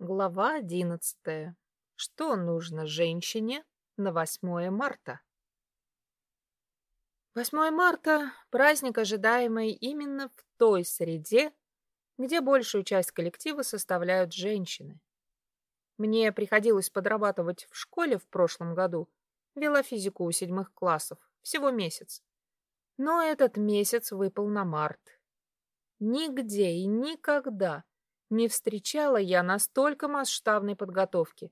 Глава одиннадцатая. Что нужно женщине на 8 марта? 8 марта – праздник, ожидаемый именно в той среде, где большую часть коллектива составляют женщины. Мне приходилось подрабатывать в школе в прошлом году, вела физику у седьмых классов, всего месяц. Но этот месяц выпал на март. Нигде и никогда не встречала я настолько масштабной подготовки,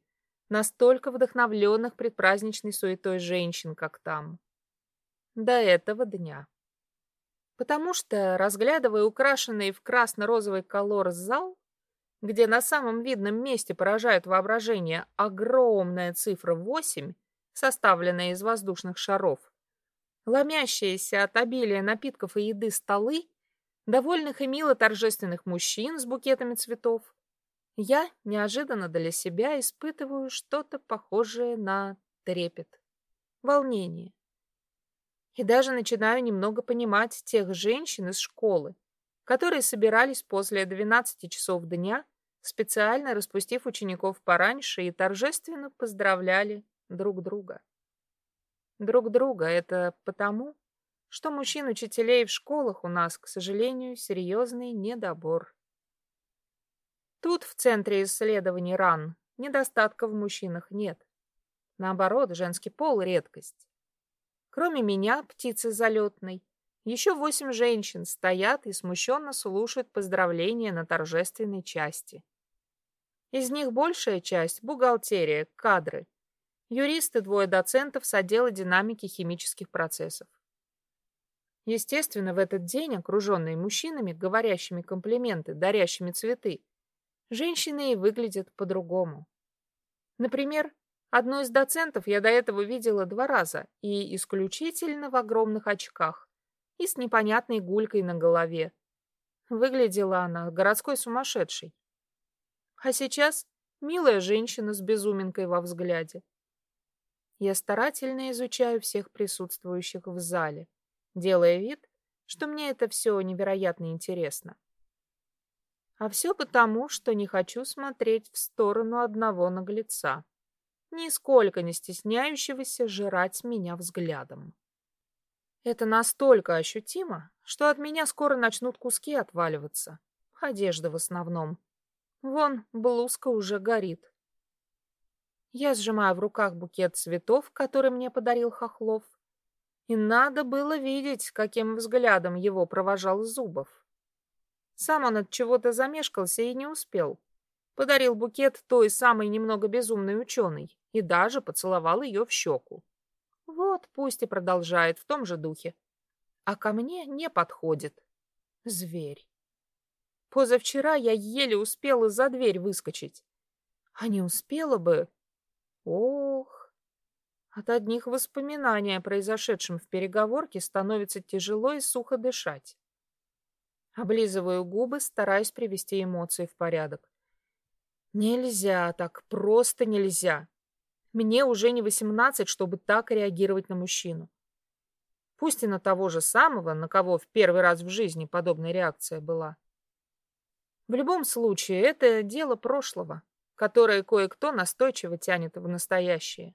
настолько вдохновленных предпраздничной суетой женщин, как там. До этого дня. Потому что, разглядывая украшенный в красно-розовый колор зал, где на самом видном месте поражает воображение огромная цифра 8, составленная из воздушных шаров, ломящиеся от обилия напитков и еды столы, довольных и мило торжественных мужчин с букетами цветов, я неожиданно для себя испытываю что-то похожее на трепет, волнение. И даже начинаю немного понимать тех женщин из школы, которые собирались после 12 часов дня, специально распустив учеников пораньше и торжественно поздравляли друг друга. Друг друга это потому, что мужчин-учителей в школах у нас, к сожалению, серьезный недобор. Тут, в центре исследований РАН, недостатков в мужчинах нет. Наоборот, женский пол — редкость. Кроме меня, птицы залетной, еще восемь женщин стоят и смущенно слушают поздравления на торжественной части. Из них большая часть — бухгалтерия, кадры, юристы, двое доцентов с отдела динамики химических процессов. Естественно, в этот день, окруженные мужчинами, говорящими комплименты, дарящими цветы, женщины и выглядят по-другому. Например, одну из доцентов я до этого видела два раза и исключительно в огромных очках и с непонятной гулькой на голове. Выглядела она городской сумасшедшей. А сейчас милая женщина с безуминкой во взгляде. Я старательно изучаю всех присутствующих в зале, делая вид, что мне это все невероятно интересно. А все потому, что не хочу смотреть в сторону одного наглеца, нисколько не стесняющегося жрать меня взглядом. Это настолько ощутимо, что от меня скоро начнут куски отваливаться. Одежда в основном. Вон, блузка уже горит. Я сжимаю в руках букет цветов, который мне подарил Хохлов. И надо было видеть, каким взглядом его провожал Зубов. Сам он от чего-то замешкался и не успел. Подарил букет той самой немного безумной ученой и даже поцеловал ее в щеку. Вот пусть и продолжает в том же духе. А ко мне не подходит. Зверь. Позавчера я еле успела за дверь выскочить. А не успела бы... Ох! От одних воспоминаний о произошедшем в переговорке становится тяжело и сухо дышать. Облизываю губы, стараясь привести эмоции в порядок. Нельзя так, просто нельзя. Мне уже не восемнадцать, чтобы так реагировать на мужчину. Пусть и на того же самого, на кого в первый раз в жизни подобная реакция была. В любом случае, это дело прошлого, которое кое-кто настойчиво тянет в настоящее.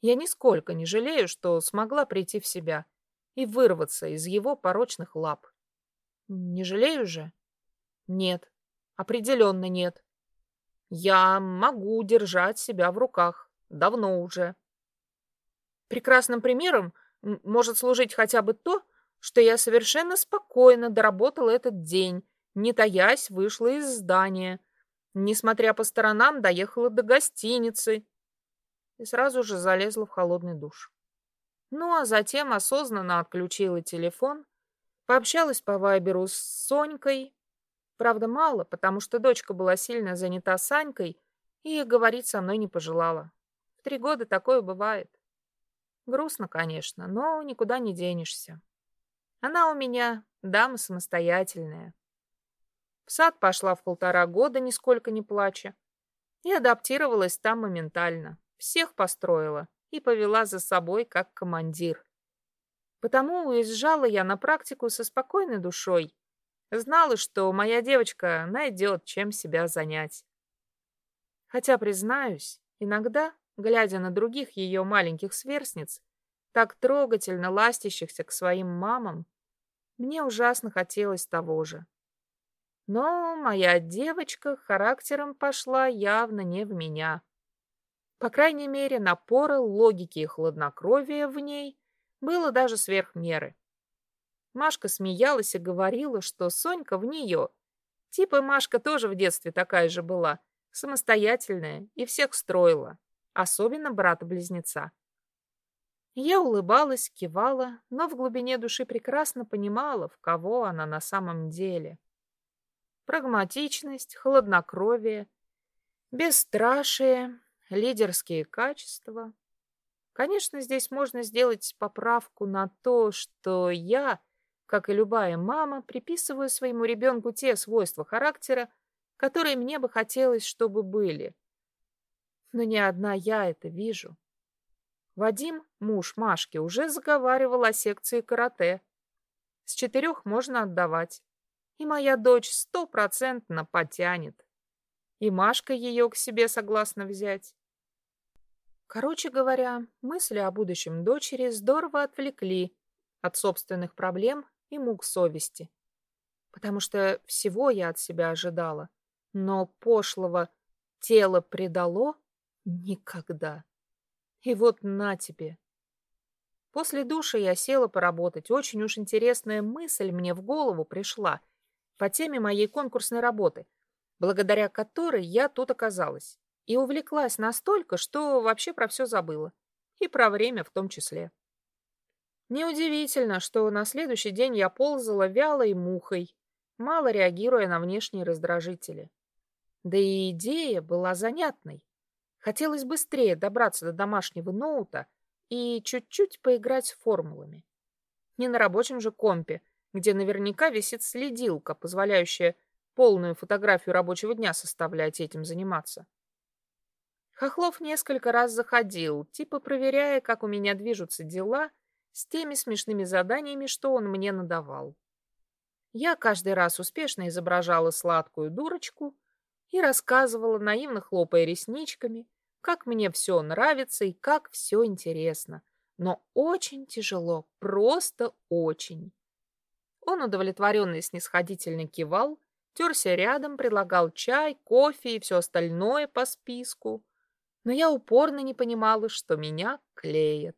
Я нисколько не жалею, что смогла прийти в себя и вырваться из его порочных лап. Не жалею же? Нет, определенно нет. Я могу держать себя в руках. Давно уже. Прекрасным примером может служить хотя бы то, что я совершенно спокойно доработала этот день, не таясь вышла из здания, несмотря по сторонам, доехала до гостиницы и сразу же залезла в холодный душ. Ну, а затем осознанно отключила телефон Пообщалась по Вайберу с Сонькой. Правда, мало, потому что дочка была сильно занята Санькой и говорить со мной не пожелала. В три года такое бывает. Грустно, конечно, но никуда не денешься. Она у меня дама самостоятельная. В сад пошла в полтора года, нисколько не плача. И адаптировалась там моментально. Всех построила и повела за собой как командир. Потому уезжала я на практику со спокойной душой. Знала, что моя девочка найдет, чем себя занять. Хотя, признаюсь, иногда, глядя на других ее маленьких сверстниц, так трогательно ластящихся к своим мамам, мне ужасно хотелось того же. Но моя девочка характером пошла явно не в меня. По крайней мере, напора логики и хладнокровия в ней было даже сверх меры. Машка смеялась и говорила, что Сонька в нее. Типа Машка тоже в детстве такая же была, самостоятельная и всех строила, особенно брата-близнеца. Я улыбалась, кивала, но в глубине души прекрасно понимала, в кого она на самом деле. Прагматичность, хладнокровие, бесстрашие, лидерские качества. Конечно, здесь можно сделать поправку на то, что я, как и любая мама, приписываю своему ребенку те свойства характера, которые мне бы хотелось, чтобы были. Но не одна я это вижу. Вадим, муж Машки, уже заговаривал о секции карате. С четырех можно отдавать. И моя дочь стопроцентно потянет. И Машка ее к себе согласна взять. Короче говоря, мысли о будущем дочери здорово отвлекли от собственных проблем и мук совести. Потому что всего я от себя ожидала, но пошлого тело предало никогда. И вот на тебе. После душа я села поработать. Очень уж интересная мысль мне в голову пришла по теме моей конкурсной работы, благодаря которой я тут оказалась. И увлеклась настолько, что вообще про все забыла. И про время в том числе. Неудивительно, что на следующий день я ползала вялой мухой, мало реагируя на внешние раздражители. Да и идея была занятной. Хотелось быстрее добраться до домашнего ноута и чуть-чуть поиграть с формулами. Не на рабочем же компе, где наверняка висит следилка, позволяющая полную фотографию рабочего дня составлять и этим заниматься. Хохлов несколько раз заходил, типа проверяя, как у меня движутся дела с теми смешными заданиями, что он мне надавал. Я каждый раз успешно изображала сладкую дурочку и рассказывала, наивно хлопая ресничками, как мне все нравится и как все интересно. Но очень тяжело, просто очень. Он удовлетворенно и снисходительно кивал, терся рядом, предлагал чай, кофе и все остальное по списку. Но я упорно не понимала, что меня клеят.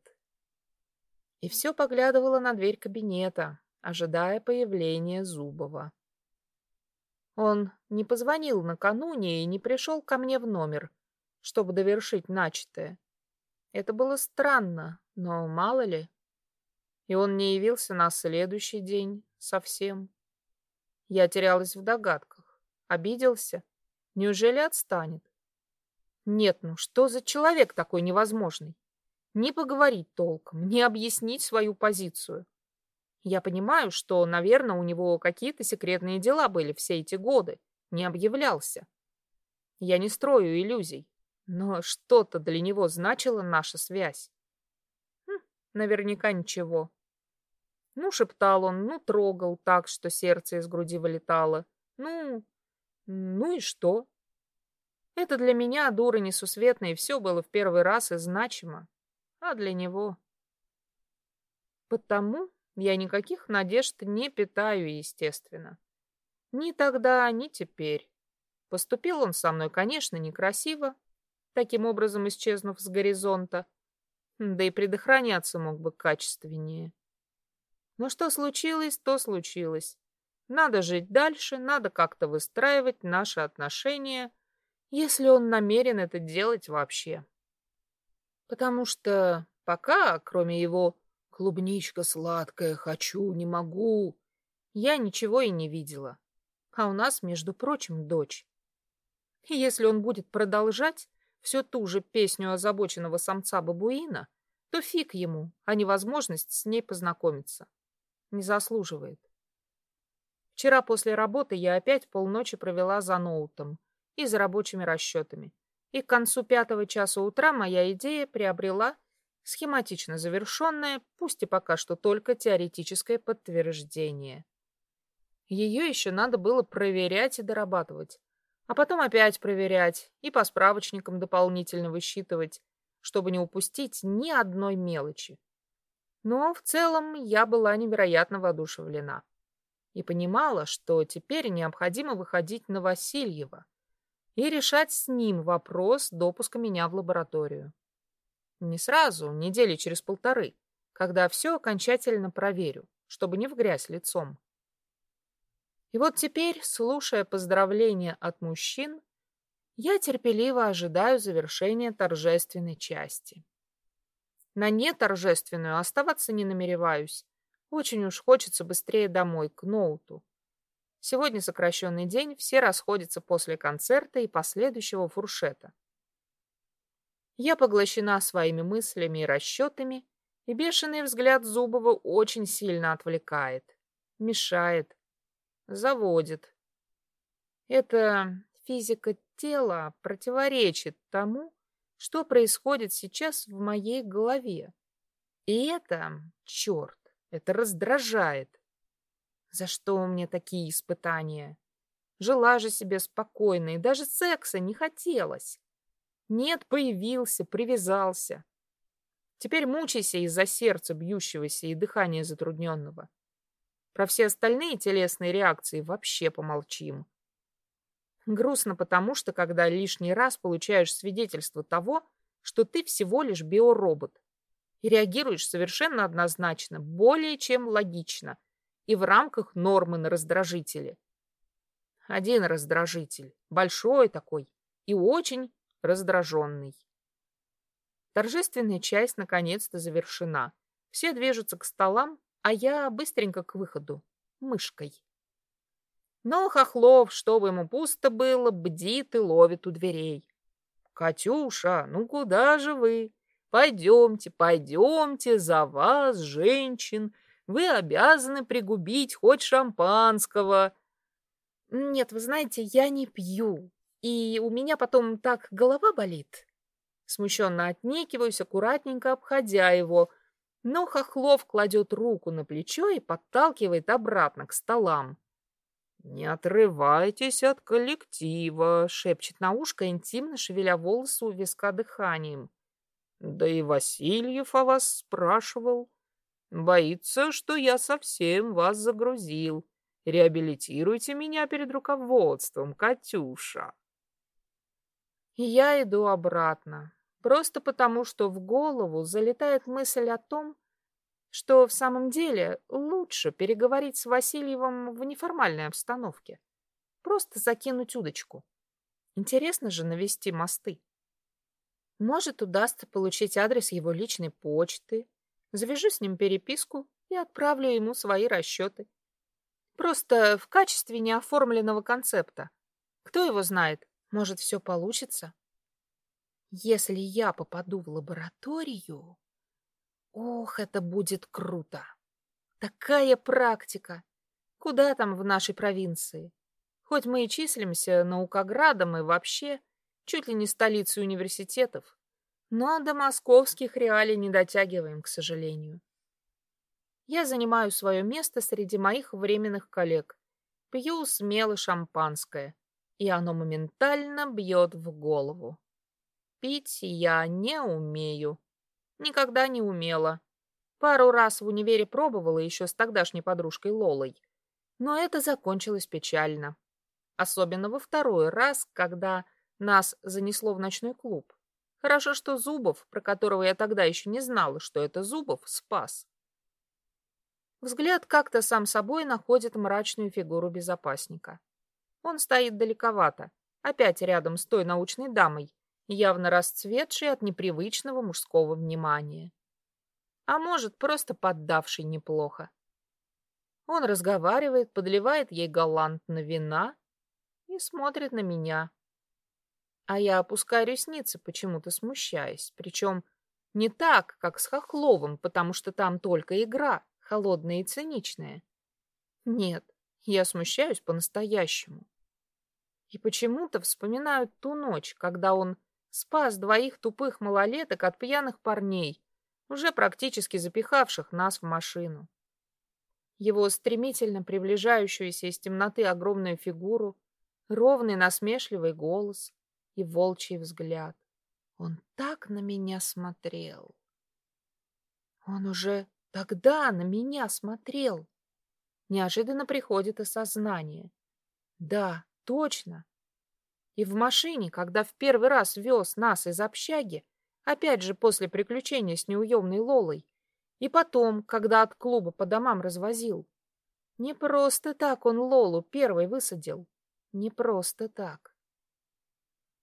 И все поглядывала на дверь кабинета, ожидая появления Зубова. Он не позвонил накануне и не пришел ко мне в номер, чтобы довершить начатое. Это было странно, но мало ли. И он не явился на следующий день совсем. Я терялась в догадках. Обиделся? Неужели отстанет? Нет, ну что за человек такой невозможный? Не поговорить толком, не объяснить свою позицию. Я понимаю, что, наверное, у него какие-то секретные дела были все эти годы. Не объявлялся. Я не строю иллюзий. Но что-то для него значила наша связь. Хм, наверняка ничего. Ну, шептал он, ну, трогал так, что сердце из груди вылетало. Ну, ну и что? Это для меня, дура несусветная, все было в первый раз и значимо. А для него... Потому я никаких надежд не питаю, естественно. Ни тогда, ни теперь. Поступил он со мной, конечно, некрасиво, таким образом исчезнув с горизонта. Да и предохраняться мог бы качественнее. Но что случилось, то случилось. Надо жить дальше, надо как-то выстраивать наши отношения, если он намерен это делать вообще. Потому что пока, кроме его «клубничка сладкая, хочу, не могу», я ничего и не видела. А у нас, между прочим, дочь. И если он будет продолжать, всю ту же песню озабоченного самца-бабуина, то фиг ему, а не возможность с ней познакомиться. Не заслуживает. Вчера после работы я опять полночи провела за ноутом и за рабочими расчетами. И к концу пятого часа утра моя идея приобрела схематично завершенное, пусть и пока что только теоретическое подтверждение. Ее еще надо было проверять и дорабатывать, А потом опять проверять и по справочникам дополнительно высчитывать, чтобы не упустить ни одной мелочи. Но в целом я была невероятно воодушевлена и понимала, что теперь необходимо выходить на Васильева и решать с ним вопрос допуска меня в лабораторию. Не сразу, недели через полторы, когда все окончательно проверю, чтобы не в грязь лицом. И вот теперь, слушая поздравления от мужчин, я терпеливо ожидаю завершения торжественной части. На неторжественную оставаться не намереваюсь. Очень уж хочется быстрее домой, к ноуту. Сегодня сокращенный день, все расходятся после концерта и последующего фуршета. Я поглощена своими мыслями и расчетами, и бешеный взгляд Зубова очень сильно отвлекает, мешает, заводит. Это физика тела противоречит тому, что происходит сейчас в моей голове. И это, черт, это раздражает. За что мне такие испытания? Жила же себе спокойно, и даже секса не хотелось. Нет, появился, привязался. Теперь мучайся из-за сердца бьющегося и дыхания затрудненного. Про все остальные телесные реакции вообще помолчим. Грустно потому, что когда лишний раз получаешь свидетельство того, что ты всего лишь биоробот, и реагируешь совершенно однозначно, более чем логично, и в рамках нормы на раздражители. Один раздражитель, большой такой и очень раздраженный. Торжественная часть наконец-то завершена. Все движутся к столам, а я быстренько к выходу, мышкой. Но Хохлов, чтобы ему пусто было, бдит и ловит у дверей. «Катюша, ну куда же вы? Пойдемте, пойдемте, за вас, женщин. Вы обязаны пригубить хоть шампанского». «Нет, вы знаете, я не пью, и у меня потом так голова болит». Смущенно отнекиваюсь, аккуратненько обходя его, но Хохлов кладет руку на плечо и подталкивает обратно к столам. «Не отрывайтесь от коллектива», — шепчет на ушко, интимно шевеля волосы у виска дыханием. «Да и Васильев о вас спрашивал. Боится, что я совсем вас загрузил. Реабилитируйте меня перед руководством, Катюша». Я иду обратно, просто потому, что в голову залетает мысль о том, что в самом деле лучше переговорить с Васильевым в неформальной обстановке. Просто закинуть удочку. Интересно же навести мосты. Может, удастся получить адрес его личной почты, завяжу с ним переписку и отправлю ему свои расчеты. Просто в качестве неоформленного концепта. Кто его знает, может, все получится. Если я попаду в лабораторию... Ох, это будет круто! Такая практика! Куда там в нашей провинции? Хоть мы и числимся наукоградом и вообще чуть ли не столицей университетов, но до московских реалий не дотягиваем, к сожалению. Я занимаю свое место среди моих временных коллег, пью смело шампанское, и оно моментально бьет в голову. Пить я не умею. Никогда не умела. Пару раз в универе пробовала еще с тогдашней подружкой Лолой. Но это закончилось печально. Особенно во второй раз, когда нас занесло в ночной клуб. Хорошо, что Зубов, про которого я тогда еще не знала, что это Зубов, спас. Взгляд как-то сам собой находит мрачную фигуру безопасника. Он стоит далековато, опять рядом с той научной дамой, явно расцветший от непривычного мужского внимания. А может, просто поддавший неплохо. Он разговаривает, подливает ей галантно вина и смотрит на меня. А я опускаю ресницы, почему-то смущаясь. Причем не так, как с Хохловым, потому что там только игра, холодная и циничная. Нет, я смущаюсь по-настоящему. И почему-то вспоминаю ту ночь, когда он Спас двоих тупых малолеток от пьяных парней, уже практически запихавших нас в машину. Его стремительно приближающуюся из темноты огромную фигуру, ровный насмешливый голос и волчий взгляд. Он так на меня смотрел. Он уже тогда на меня смотрел. Неожиданно приходит осознание. Да, точно. И в машине, когда в первый раз вез нас из общаги, опять же после приключения с неуемной Лолой, и потом, когда от клуба по домам развозил. Не просто так он Лолу первой высадил. Не просто так.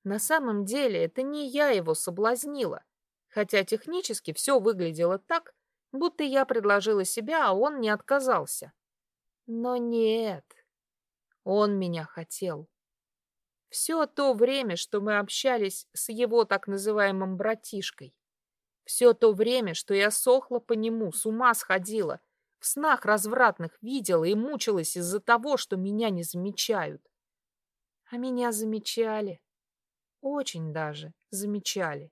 На самом деле это не я его соблазнила, хотя технически все выглядело так, будто я предложила себя, а он не отказался. Но нет, он меня хотел. Все то время, что мы общались с его так называемым братишкой, все то время, что я сохла по нему, с ума сходила, в снах развратных видела и мучилась из-за того, что меня не замечают. А меня замечали. Очень даже замечали.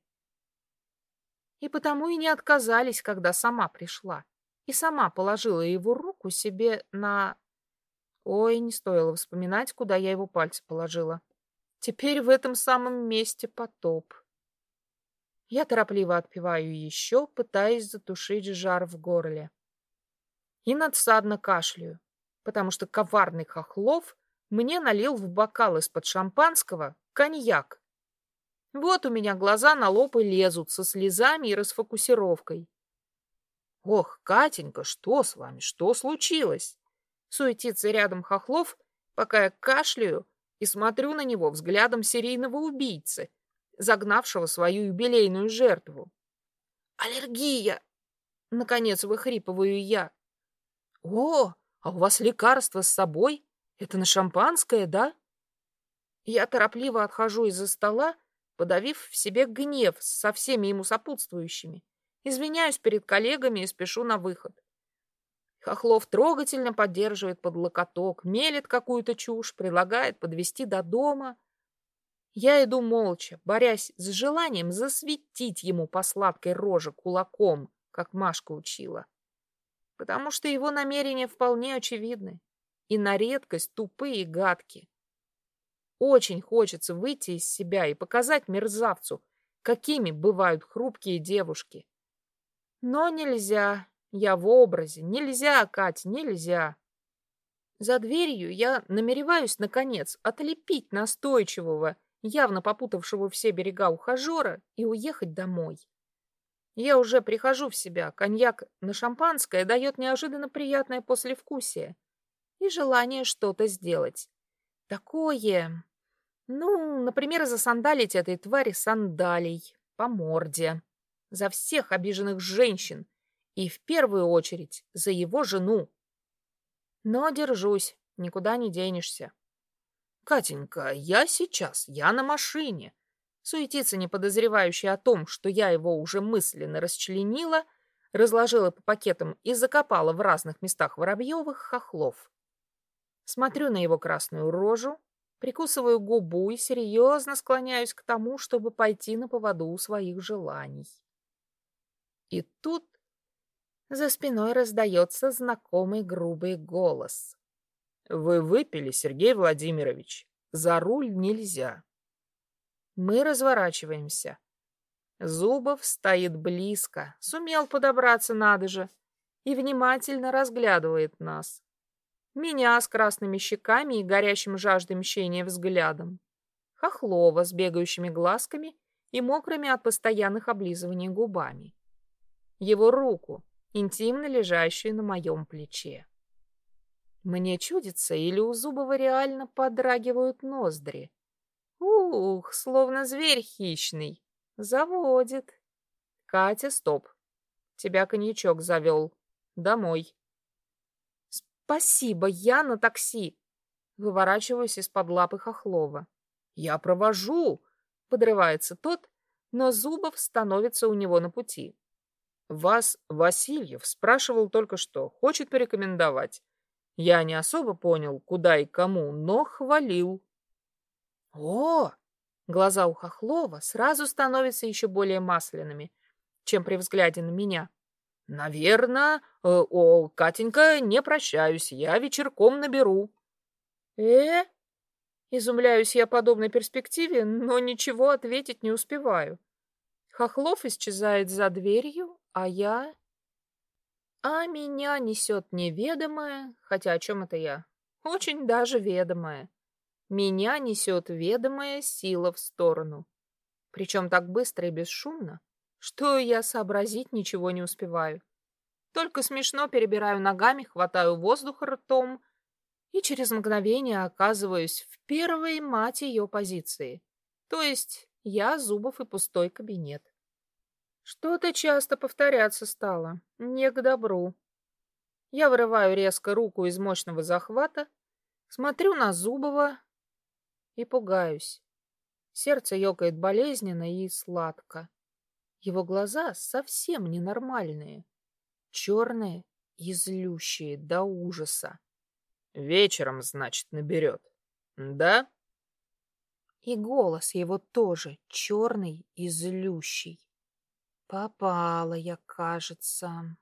И потому и не отказались, когда сама пришла. И сама положила его руку себе на... Ой, не стоило вспоминать, куда я его пальцы положила. Теперь в этом самом месте потоп. Я торопливо отпиваю еще, пытаясь затушить жар в горле. И надсадно кашляю, потому что коварный Хохлов мне налил в бокал из-под шампанского коньяк. Вот у меня глаза на лоб и лезут со слезами и расфокусировкой. «Ох, Катенька, что с вами? Что случилось?» Суетится рядом Хохлов, пока я кашляю и смотрю на него взглядом серийного убийцы, загнавшего свою юбилейную жертву. «Аллергия!» — наконец выхрипываю я. «О, а у вас лекарство с собой? Это на шампанское, да?» Я торопливо отхожу из-за стола, подавив в себе гнев со всеми ему сопутствующими. Извиняюсь перед коллегами и спешу на выход. Хохлов трогательно поддерживает под локоток, мелет какую-то чушь, предлагает подвести до дома. Я иду молча, борясь с желанием засветить ему по сладкой роже кулаком, как Машка учила. Потому что его намерения вполне очевидны и на редкость тупые и гадкие. Очень хочется выйти из себя и показать мерзавцу, какими бывают хрупкие девушки. Но нельзя, я в образе, нельзя, Кать, нельзя. За дверью я намереваюсь, наконец, отлепить настойчивого, явно попутавшего все берега ухажера, и уехать домой. Я уже прихожу в себя, коньяк на шампанское дает неожиданно приятное послевкусие и желание что-то сделать. Такое... Ну, например, засандалить этой твари сандалий по морде. За всех обиженных женщин. И в первую очередь за его жену. Но держусь, никуда не денешься. «Катенька, я сейчас, я на машине». Суетиться, не подозревающий о том, что я его уже мысленно расчленила, разложила по пакетам и закопала в разных местах воробьевых хохлов. Смотрю на его красную рожу, прикусываю губу и серьезно склоняюсь к тому, чтобы пойти на поводу у своих желаний. И тут за спиной раздается знакомый грубый голос. «Вы выпили, Сергей Владимирович. За руль нельзя». Мы разворачиваемся. Зубов стоит близко, сумел подобраться надо же, и внимательно разглядывает нас. Меня с красными щеками и горящим жаждой мщения взглядом. Хохлова с бегающими глазками и мокрыми от постоянных облизываний губами. Его руку, интимно лежащую на моем плече. Мне чудится, или у Зубова реально подрагивают ноздри. Ух, словно зверь хищный. Заводит. Катя, стоп. Тебя коньячок завел. Домой. «Спасибо, я на такси!» Выворачиваюсь из-под лапы Хохлова. «Я провожу!» — подрывается тот, но Зубов становится у него на пути. «Вас Васильев спрашивал только что, хочет порекомендовать. Я не особо понял, куда и кому, но хвалил». «О!» Глаза у Хохлова сразу становятся еще более масляными, чем при взгляде на меня. Наверное, э, о, Катенька, не прощаюсь, я вечерком наберу. Э? Изумляюсь я подобной перспективе, но ничего ответить не успеваю. Хохлов исчезает за дверью, а я... А меня несет неведомое, хотя о чем это я? Очень даже ведомое. Меня несет ведомая сила в сторону. Причем так быстро и бесшумно, что я сообразить ничего не успеваю. Только смешно перебираю ногами, хватаю воздух ртом и через мгновение оказываюсь в первой мать ее позиции. То есть я, Зубов и пустой кабинет. Что-то часто повторяться стало. Не к добру. Я вырываю резко руку из мощного захвата, смотрю на Зубова и пугаюсь. Сердце ёкает болезненно и сладко. Его глаза совсем ненормальные. Черные и злющие до ужаса. Вечером, значит, наберет. Да? И голос его тоже черный и злющий. Попала я, кажется.